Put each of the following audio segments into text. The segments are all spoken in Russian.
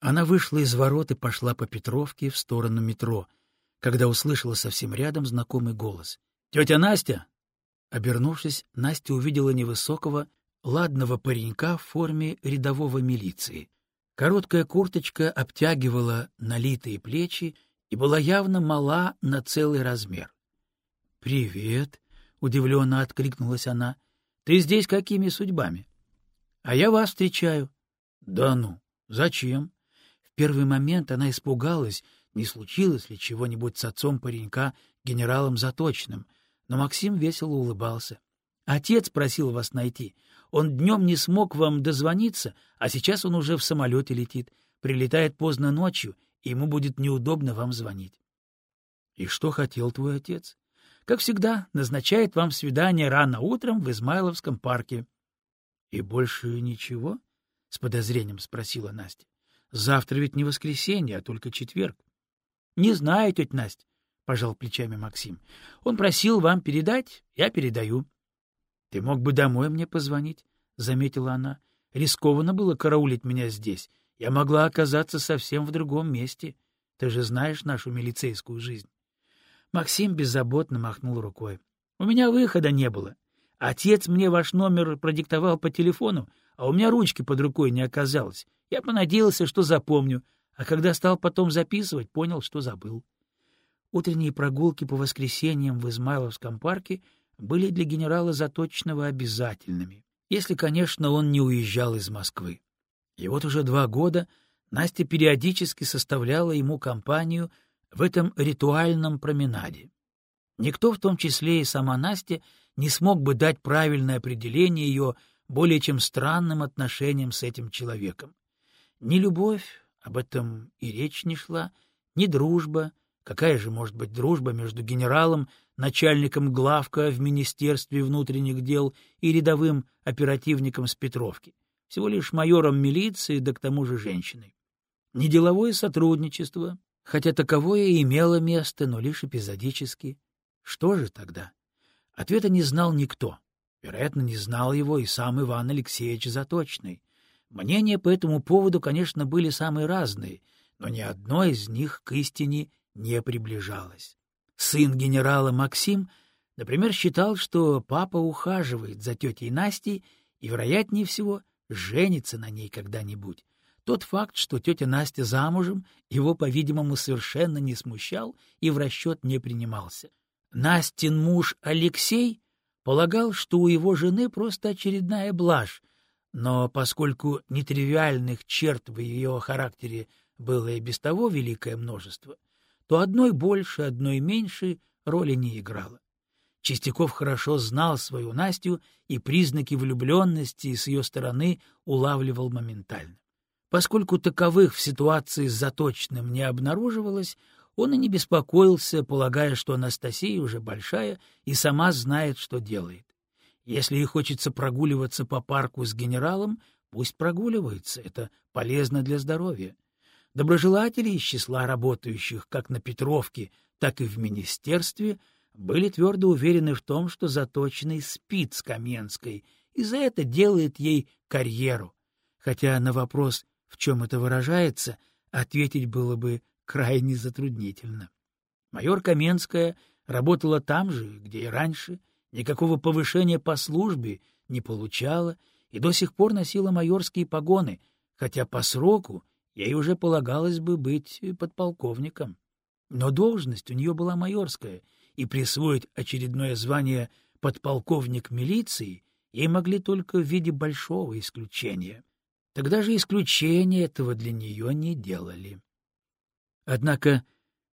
Она вышла из ворот и пошла по Петровке в сторону метро, когда услышала совсем рядом знакомый голос. — Тетя Настя! Обернувшись, Настя увидела невысокого, ладного паренька в форме рядового милиции. Короткая курточка обтягивала налитые плечи и была явно мала на целый размер. — Привет! — удивленно откликнулась она. — Ты здесь какими судьбами? — А я вас встречаю. — Да ну, зачем? В первый момент она испугалась, не случилось ли чего-нибудь с отцом паренька, генералом Заточным, но Максим весело улыбался. — Отец просил вас найти. Он днем не смог вам дозвониться, а сейчас он уже в самолете летит, прилетает поздно ночью, и ему будет неудобно вам звонить. — И что хотел твой отец? как всегда, назначает вам свидание рано утром в Измайловском парке. — И больше ничего? — с подозрением спросила Настя. — Завтра ведь не воскресенье, а только четверг. — Не знаю, тетя Настя, — пожал плечами Максим. — Он просил вам передать, я передаю. — Ты мог бы домой мне позвонить, — заметила она. — Рискованно было караулить меня здесь. Я могла оказаться совсем в другом месте. Ты же знаешь нашу милицейскую жизнь. Максим беззаботно махнул рукой. — У меня выхода не было. Отец мне ваш номер продиктовал по телефону, а у меня ручки под рукой не оказалось. Я понадеялся, что запомню, а когда стал потом записывать, понял, что забыл. Утренние прогулки по воскресеньям в Измайловском парке были для генерала Заточного обязательными, если, конечно, он не уезжал из Москвы. И вот уже два года Настя периодически составляла ему компанию в этом ритуальном променаде. Никто, в том числе и сама Настя, не смог бы дать правильное определение ее более чем странным отношениям с этим человеком. Ни любовь, об этом и речь не шла, ни дружба, какая же может быть дружба между генералом, начальником главка в Министерстве внутренних дел и рядовым оперативником с Петровки, всего лишь майором милиции, да к тому же женщиной. Ни деловое сотрудничество, хотя таковое имело место, но лишь эпизодически. Что же тогда? Ответа не знал никто. Вероятно, не знал его и сам Иван Алексеевич Заточный. Мнения по этому поводу, конечно, были самые разные, но ни одно из них к истине не приближалось. Сын генерала Максим, например, считал, что папа ухаживает за тетей Настей и, вероятнее всего, женится на ней когда-нибудь. Тот факт, что тетя Настя замужем, его, по-видимому, совершенно не смущал и в расчет не принимался. Настин муж Алексей полагал, что у его жены просто очередная блажь, но поскольку нетривиальных черт в ее характере было и без того великое множество, то одной больше, одной меньше роли не играло. Чистяков хорошо знал свою Настю и признаки влюбленности с ее стороны улавливал моментально. Поскольку таковых в ситуации с Заточным не обнаруживалось, он и не беспокоился, полагая, что Анастасия уже большая и сама знает, что делает. Если ей хочется прогуливаться по парку с генералом, пусть прогуливается, это полезно для здоровья. Доброжелатели из числа работающих как на Петровке, так и в министерстве были твердо уверены в том, что Заточный спит с Каменской, и за это делает ей карьеру. Хотя на вопрос в чем это выражается, ответить было бы крайне затруднительно. Майор Каменская работала там же, где и раньше, никакого повышения по службе не получала и до сих пор носила майорские погоны, хотя по сроку ей уже полагалось бы быть подполковником. Но должность у нее была майорская, и присвоить очередное звание подполковник милиции ей могли только в виде большого исключения. Тогда же исключения этого для нее не делали. Однако,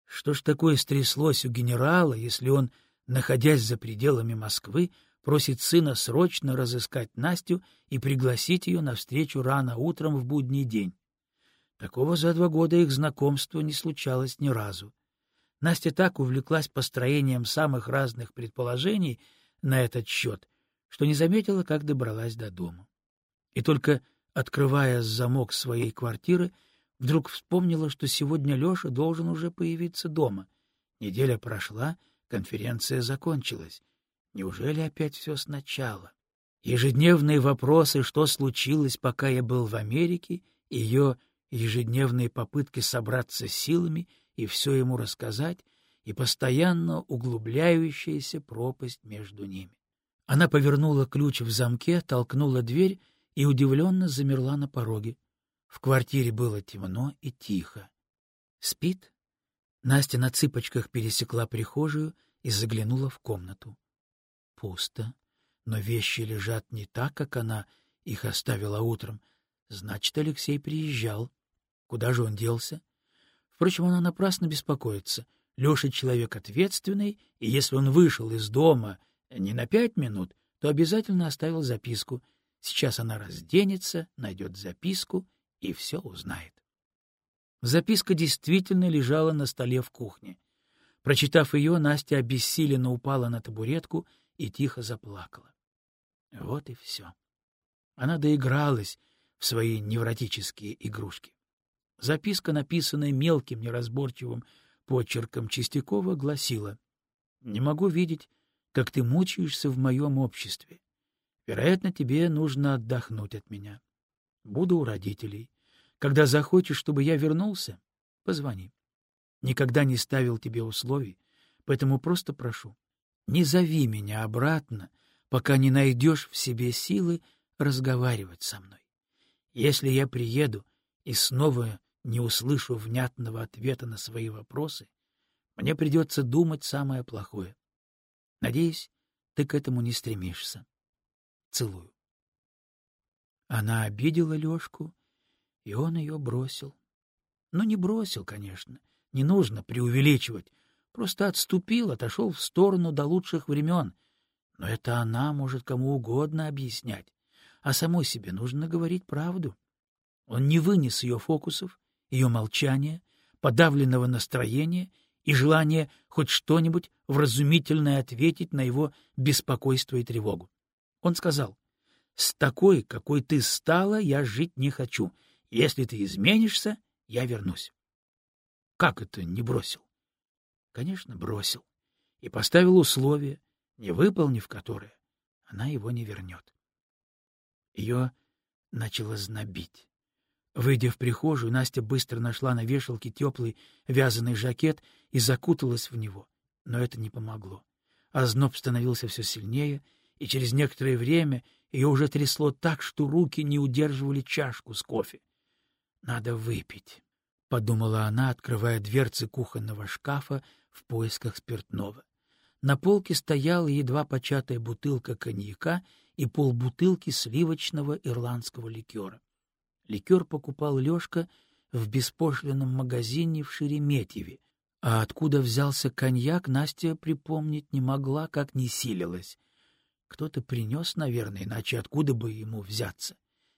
что ж такое стряслось у генерала, если он, находясь за пределами Москвы, просит сына срочно разыскать Настю и пригласить ее на встречу рано утром в будний день? Такого за два года их знакомства не случалось ни разу. Настя так увлеклась построением самых разных предположений на этот счет, что не заметила, как добралась до дома. И только открывая замок своей квартиры, вдруг вспомнила, что сегодня Леша должен уже появиться дома. Неделя прошла, конференция закончилась. Неужели опять все сначала? Ежедневные вопросы, что случилось, пока я был в Америке, ее ежедневные попытки собраться силами и все ему рассказать, и постоянно углубляющаяся пропасть между ними. Она повернула ключ в замке, толкнула дверь и удивленно замерла на пороге. В квартире было темно и тихо. «Спит?» Настя на цыпочках пересекла прихожую и заглянула в комнату. Пусто, но вещи лежат не так, как она их оставила утром. Значит, Алексей приезжал. Куда же он делся? Впрочем, она напрасно беспокоится. Леша человек ответственный, и если он вышел из дома не на пять минут, то обязательно оставил записку. Сейчас она разденется, найдет записку и все узнает. Записка действительно лежала на столе в кухне. Прочитав ее, Настя обессиленно упала на табуретку и тихо заплакала. Вот и все. Она доигралась в свои невротические игрушки. Записка, написанная мелким неразборчивым почерком Чистякова, гласила «Не могу видеть, как ты мучаешься в моем обществе. Вероятно, тебе нужно отдохнуть от меня. Буду у родителей. Когда захочешь, чтобы я вернулся, позвони. Никогда не ставил тебе условий, поэтому просто прошу, не зови меня обратно, пока не найдешь в себе силы разговаривать со мной. Если я приеду и снова не услышу внятного ответа на свои вопросы, мне придется думать самое плохое. Надеюсь, ты к этому не стремишься. Целую. Она обидела Лёшку, и он ее бросил. Ну, не бросил, конечно, не нужно преувеличивать. Просто отступил, отошел в сторону до лучших времен. Но это она может кому угодно объяснять. А самой себе нужно говорить правду. Он не вынес ее фокусов, ее молчания, подавленного настроения и желания хоть что-нибудь вразумительное ответить на его беспокойство и тревогу. Он сказал, «С такой, какой ты стала, я жить не хочу. Если ты изменишься, я вернусь. Как это не бросил? Конечно, бросил. И поставил условие, не выполнив которое, она его не вернет. Ее начало знобить. Выйдя в прихожую, Настя быстро нашла на вешалке теплый вязаный жакет и закуталась в него. Но это не помогло. Озноб становился все сильнее, и через некоторое время ее уже трясло так, что руки не удерживали чашку с кофе. Надо выпить, — подумала она, открывая дверцы кухонного шкафа в поисках спиртного. На полке стояла едва початая бутылка коньяка и полбутылки сливочного ирландского ликера. Ликер покупал Лешка в беспошлином магазине в Шереметьеве, а откуда взялся коньяк, Настя припомнить не могла, как не силилась. Кто-то принес, наверное, иначе откуда бы ему взяться?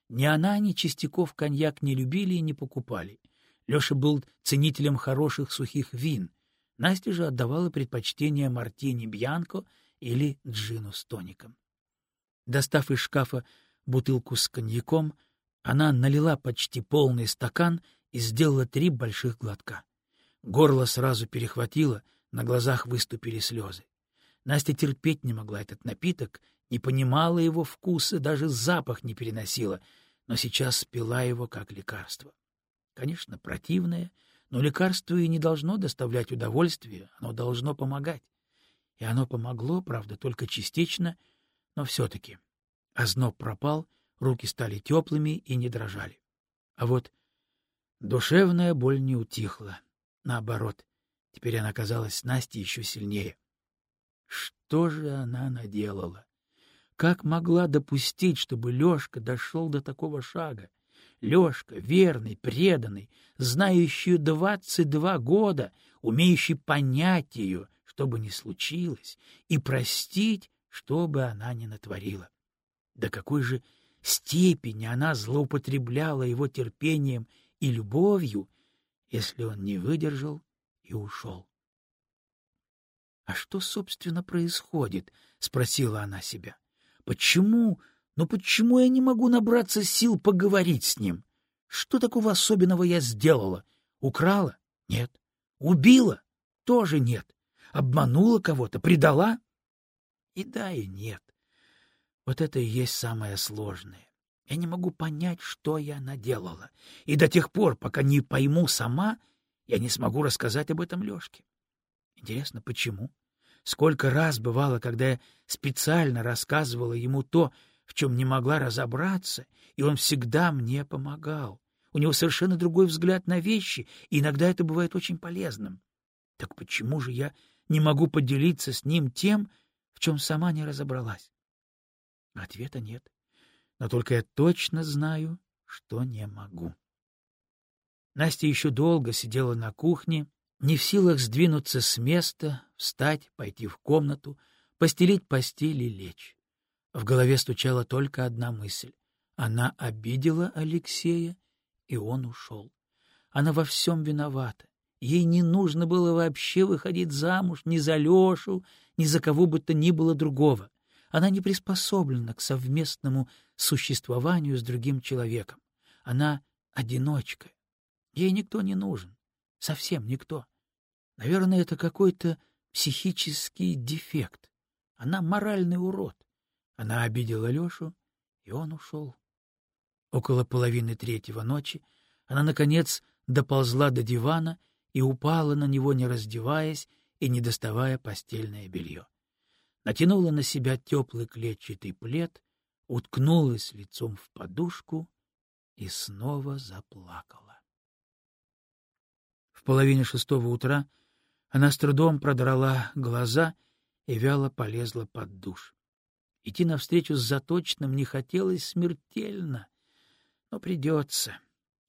Ни она, ни Чистяков коньяк не любили и не покупали. Леша был ценителем хороших сухих вин. Настя же отдавала предпочтение мартини Бьянко или джину с тоником. Достав из шкафа бутылку с коньяком, она налила почти полный стакан и сделала три больших глотка. Горло сразу перехватило, на глазах выступили слезы. Настя терпеть не могла этот напиток, не понимала его вкуса, даже запах не переносила, но сейчас пила его как лекарство. Конечно, противное, но лекарство и не должно доставлять удовольствие, оно должно помогать. И оно помогло, правда, только частично, но все-таки. Озноб пропал, руки стали теплыми и не дрожали. А вот душевная боль не утихла. Наоборот, теперь она казалась Насте еще сильнее. Что же она наделала? Как могла допустить, чтобы Лёшка дошел до такого шага? Лёшка, верный, преданный, знающий двадцать два года, умеющий понять ее, что бы ни случилось, и простить, что бы она ни натворила. До какой же степени она злоупотребляла его терпением и любовью, если он не выдержал и ушел. — А что, собственно, происходит? — спросила она себя. Почему? Ну почему я не могу набраться сил поговорить с ним? Что такого особенного я сделала? Украла? Нет. Убила? Тоже нет. Обманула кого-то? Предала? И да, и нет. Вот это и есть самое сложное. Я не могу понять, что я наделала. И до тех пор, пока не пойму сама, я не смогу рассказать об этом Лёшке. Интересно, почему? Сколько раз бывало, когда я специально рассказывала ему то, в чем не могла разобраться, и он всегда мне помогал. У него совершенно другой взгляд на вещи, и иногда это бывает очень полезным. Так почему же я не могу поделиться с ним тем, в чем сама не разобралась? Ответа нет но только я точно знаю, что не могу. Настя еще долго сидела на кухне, не в силах сдвинуться с места, встать, пойти в комнату, постелить постель и лечь. В голове стучала только одна мысль. Она обидела Алексея, и он ушел. Она во всем виновата. Ей не нужно было вообще выходить замуж ни за Лешу, ни за кого бы то ни было другого. Она не приспособлена к совместному существованию с другим человеком. Она одиночка. Ей никто не нужен. Совсем никто. Наверное, это какой-то психический дефект. Она моральный урод. Она обидела Лешу, и он ушел. Около половины третьего ночи она, наконец, доползла до дивана и упала на него, не раздеваясь и не доставая постельное белье натянула на себя теплый клетчатый плед, уткнулась лицом в подушку и снова заплакала. В половине шестого утра она с трудом продрала глаза и вяло полезла под душ. Идти навстречу с заточным не хотелось смертельно, но придется.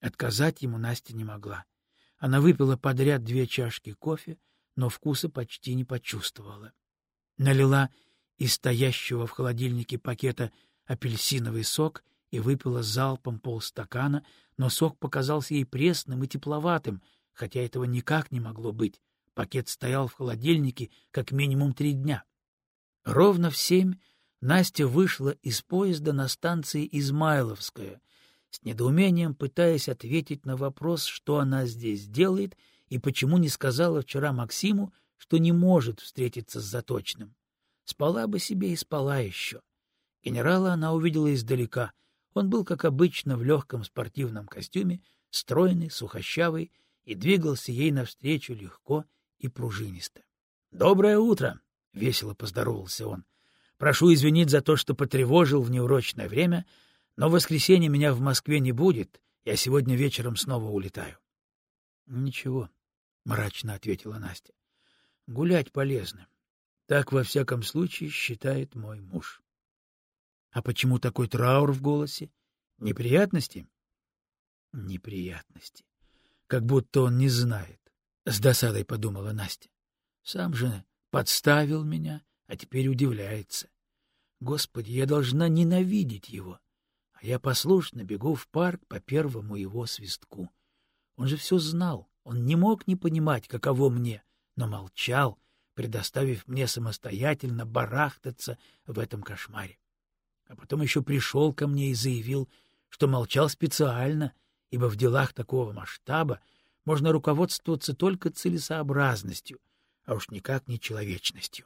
Отказать ему Настя не могла. Она выпила подряд две чашки кофе, но вкуса почти не почувствовала налила из стоящего в холодильнике пакета апельсиновый сок и выпила залпом полстакана, но сок показался ей пресным и тепловатым, хотя этого никак не могло быть. Пакет стоял в холодильнике как минимум три дня. Ровно в семь Настя вышла из поезда на станции Измайловская, с недоумением пытаясь ответить на вопрос, что она здесь делает и почему не сказала вчера Максиму, что не может встретиться с Заточным. Спала бы себе и спала еще. Генерала она увидела издалека. Он был, как обычно, в легком спортивном костюме, стройный, сухощавый, и двигался ей навстречу легко и пружинисто. — Доброе утро! — весело поздоровался он. — Прошу извинить за то, что потревожил в неурочное время, но в воскресенье меня в Москве не будет, я сегодня вечером снова улетаю. — Ничего, — мрачно ответила Настя. Гулять полезно. Так, во всяком случае, считает мой муж. А почему такой траур в голосе? Неприятности? Неприятности. Как будто он не знает. С досадой подумала Настя. Сам же подставил меня, а теперь удивляется. Господи, я должна ненавидеть его. А я послушно бегу в парк по первому его свистку. Он же все знал, он не мог не понимать, каково мне, но молчал, предоставив мне самостоятельно барахтаться в этом кошмаре. А потом еще пришел ко мне и заявил, что молчал специально, ибо в делах такого масштаба можно руководствоваться только целесообразностью, а уж никак не человечностью.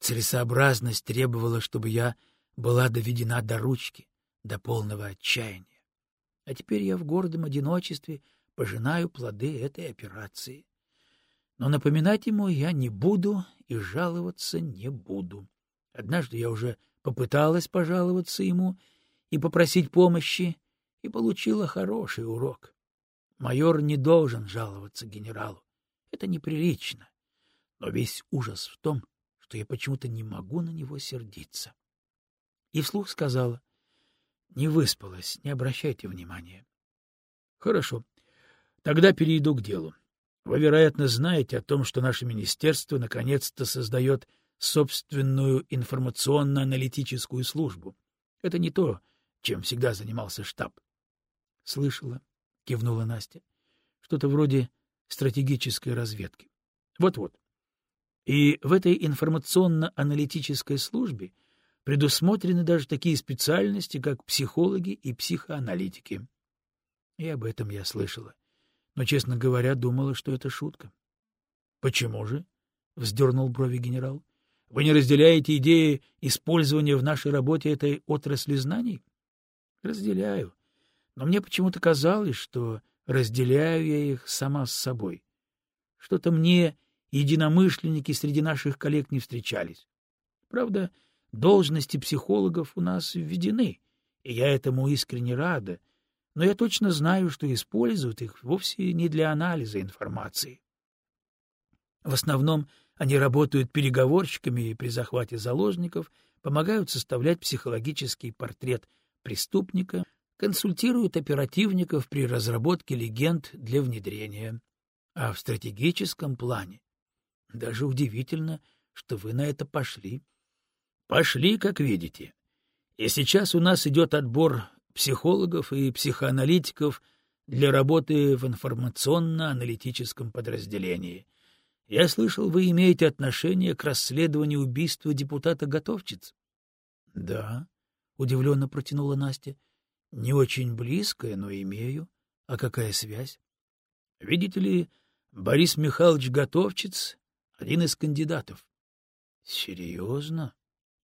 Целесообразность требовала, чтобы я была доведена до ручки, до полного отчаяния. А теперь я в гордом одиночестве пожинаю плоды этой операции. Но напоминать ему я не буду и жаловаться не буду. Однажды я уже попыталась пожаловаться ему и попросить помощи, и получила хороший урок. Майор не должен жаловаться генералу. Это неприлично. Но весь ужас в том, что я почему-то не могу на него сердиться. И вслух сказала, не выспалась, не обращайте внимания. Хорошо, тогда перейду к делу. Вы, вероятно, знаете о том, что наше министерство наконец-то создает собственную информационно-аналитическую службу. Это не то, чем всегда занимался штаб. — Слышала, — кивнула Настя. — Что-то вроде стратегической разведки. Вот-вот. И в этой информационно-аналитической службе предусмотрены даже такие специальности, как психологи и психоаналитики. И об этом я слышала. — но, честно говоря, думала, что это шутка. — Почему же? — вздернул брови генерал. — Вы не разделяете идеи использования в нашей работе этой отрасли знаний? — Разделяю. Но мне почему-то казалось, что разделяю я их сама с собой. Что-то мне единомышленники среди наших коллег не встречались. Правда, должности психологов у нас введены, и я этому искренне рада, но я точно знаю, что используют их вовсе не для анализа информации. В основном они работают переговорщиками при захвате заложников, помогают составлять психологический портрет преступника, консультируют оперативников при разработке легенд для внедрения. А в стратегическом плане даже удивительно, что вы на это пошли. Пошли, как видите. И сейчас у нас идет отбор психологов и психоаналитиков для работы в информационно-аналитическом подразделении. Я слышал, вы имеете отношение к расследованию убийства депутата Готовчиц. — Да, — удивленно протянула Настя. — Не очень близкая, но имею. А какая связь? — Видите ли, Борис Михайлович Готовчиц — один из кандидатов. — Серьезно?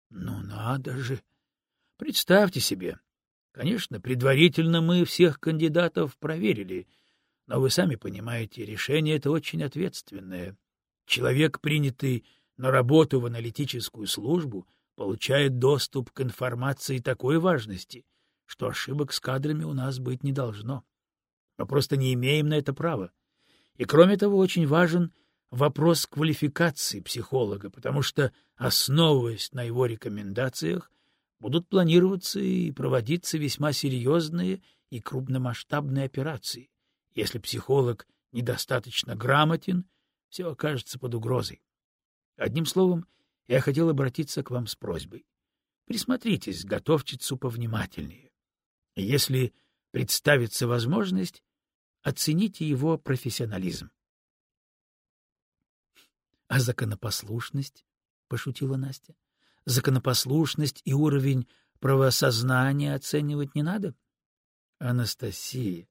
Ну надо же! Представьте себе. Конечно, предварительно мы всех кандидатов проверили, но вы сами понимаете, решение это очень ответственное. Человек, принятый на работу в аналитическую службу, получает доступ к информации такой важности, что ошибок с кадрами у нас быть не должно. Мы просто не имеем на это права. И кроме того, очень важен вопрос квалификации психолога, потому что, основываясь на его рекомендациях, будут планироваться и проводиться весьма серьезные и крупномасштабные операции. Если психолог недостаточно грамотен, все окажется под угрозой. Одним словом, я хотел обратиться к вам с просьбой. Присмотритесь готовчицу повнимательнее. Если представится возможность, оцените его профессионализм. — А законопослушность? — пошутила Настя. — Законопослушность и уровень правосознания оценивать не надо? — Анастасия,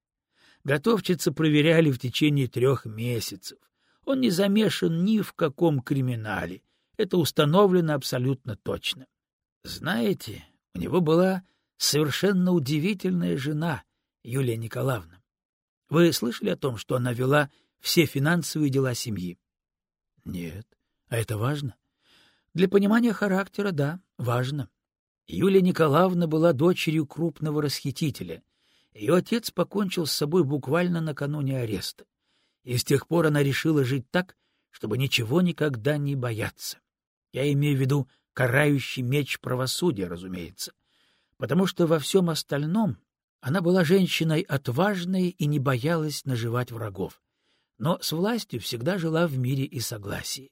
готовчица проверяли в течение трех месяцев. Он не замешан ни в каком криминале. Это установлено абсолютно точно. Знаете, у него была совершенно удивительная жена, Юлия Николаевна. Вы слышали о том, что она вела все финансовые дела семьи? Нет. А это важно? Для понимания характера, да, важно. Юлия Николаевна была дочерью крупного расхитителя. Ее отец покончил с собой буквально накануне ареста. И с тех пор она решила жить так, чтобы ничего никогда не бояться. Я имею в виду карающий меч правосудия, разумеется. Потому что во всем остальном она была женщиной отважной и не боялась наживать врагов но с властью всегда жила в мире и согласии.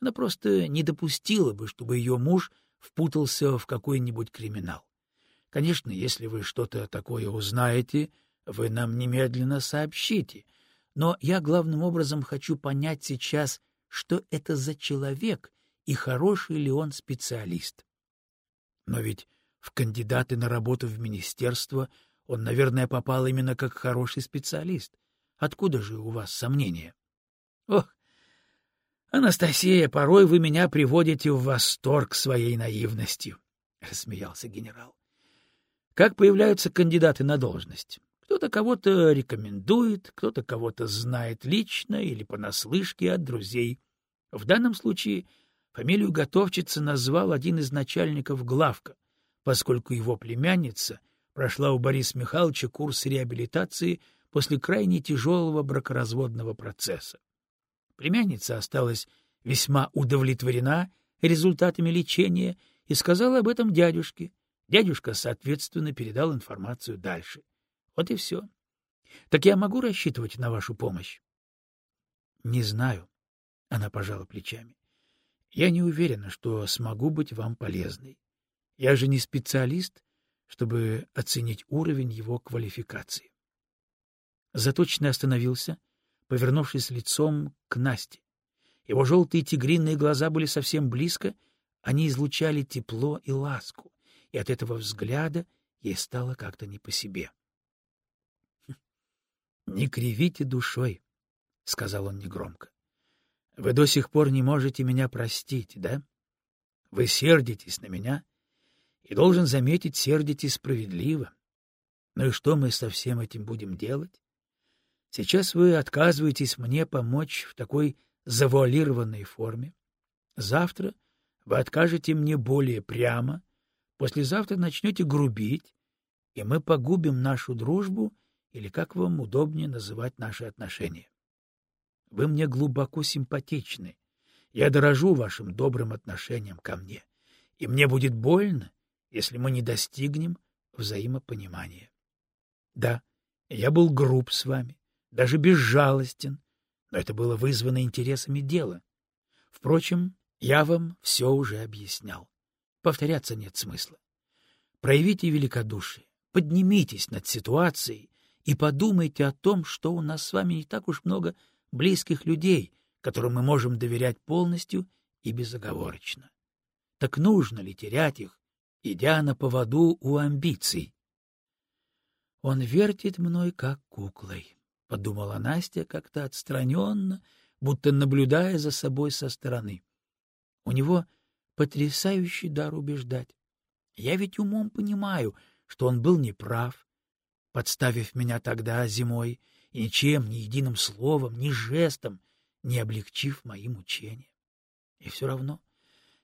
Она просто не допустила бы, чтобы ее муж впутался в какой-нибудь криминал. Конечно, если вы что-то такое узнаете, вы нам немедленно сообщите. Но я главным образом хочу понять сейчас, что это за человек и хороший ли он специалист. Но ведь в кандидаты на работу в министерство он, наверное, попал именно как хороший специалист. Откуда же у вас сомнения? Ох, Анастасия, порой вы меня приводите в восторг своей наивностью, — рассмеялся генерал. Как появляются кандидаты на должность? Кто-то кого-то рекомендует, кто-то кого-то знает лично или понаслышке от друзей. В данном случае фамилию готовчицы назвал один из начальников главка, поскольку его племянница прошла у Бориса Михайловича курс реабилитации — после крайне тяжелого бракоразводного процесса. Племянница осталась весьма удовлетворена результатами лечения и сказала об этом дядюшке. Дядюшка, соответственно, передал информацию дальше. Вот и все. Так я могу рассчитывать на вашу помощь? — Не знаю, — она пожала плечами. — Я не уверена, что смогу быть вам полезной. Я же не специалист, чтобы оценить уровень его квалификации. Заточенный остановился, повернувшись лицом к Насте. Его желтые тигриные глаза были совсем близко, они излучали тепло и ласку, и от этого взгляда ей стало как-то не по себе. «Хм, — Не кривите душой, — сказал он негромко. — Вы до сих пор не можете меня простить, да? Вы сердитесь на меня, и, должен заметить, сердитесь справедливо. Ну и что мы со всем этим будем делать? Сейчас вы отказываетесь мне помочь в такой завуалированной форме. Завтра вы откажете мне более прямо, послезавтра начнете грубить, и мы погубим нашу дружбу или как вам удобнее называть наши отношения. Вы мне глубоко симпатичны. Я дорожу вашим добрым отношением ко мне, и мне будет больно, если мы не достигнем взаимопонимания. Да, я был груб с вами, даже безжалостен, но это было вызвано интересами дела. Впрочем, я вам все уже объяснял. Повторяться нет смысла. Проявите великодушие, поднимитесь над ситуацией и подумайте о том, что у нас с вами не так уж много близких людей, которым мы можем доверять полностью и безоговорочно. Так нужно ли терять их, идя на поводу у амбиций? Он вертит мной, как куклой, — подумала Настя как-то отстраненно, будто наблюдая за собой со стороны. У него потрясающий дар убеждать. Я ведь умом понимаю, что он был неправ, подставив меня тогда зимой, и ничем, ни единым словом, ни жестом не облегчив мои мучения. И все равно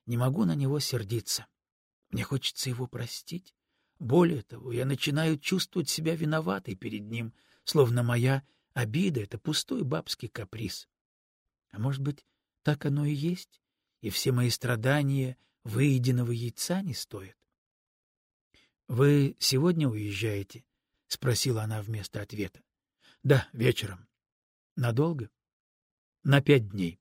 не могу на него сердиться. Мне хочется его простить, более того, я начинаю чувствовать себя виноватой перед ним, словно моя обида — это пустой бабский каприз. А может быть, так оно и есть, и все мои страдания выеденного яйца не стоят? — Вы сегодня уезжаете? — спросила она вместо ответа. — Да, вечером. — Надолго? — На пять дней.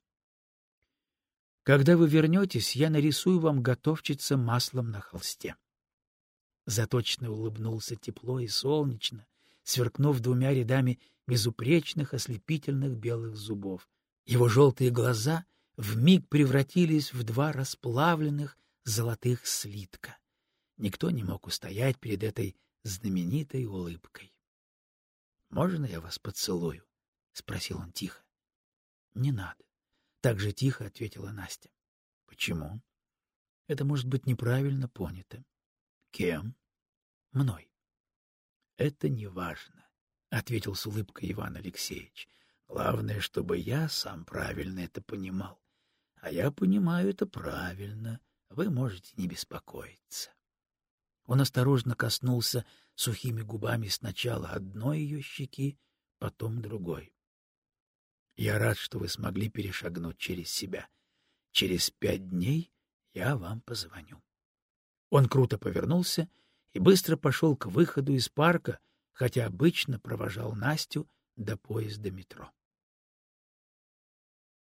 Когда вы вернетесь, я нарисую вам готовчица маслом на холсте. Заточно улыбнулся тепло и солнечно, сверкнув двумя рядами безупречных ослепительных белых зубов. Его желтые глаза вмиг превратились в два расплавленных золотых слитка. Никто не мог устоять перед этой знаменитой улыбкой. — Можно я вас поцелую? — спросил он тихо. — Не надо. Так же тихо ответила Настя. — Почему? — Это может быть неправильно понято. Кем? Мной. Это не важно, ответил с улыбкой Иван Алексеевич. Главное, чтобы я сам правильно это понимал. А я понимаю это правильно. Вы можете не беспокоиться. Он осторожно коснулся сухими губами сначала одной ее щеки, потом другой. Я рад, что вы смогли перешагнуть через себя. Через пять дней я вам позвоню. Он круто повернулся и быстро пошел к выходу из парка, хотя обычно провожал Настю до поезда метро.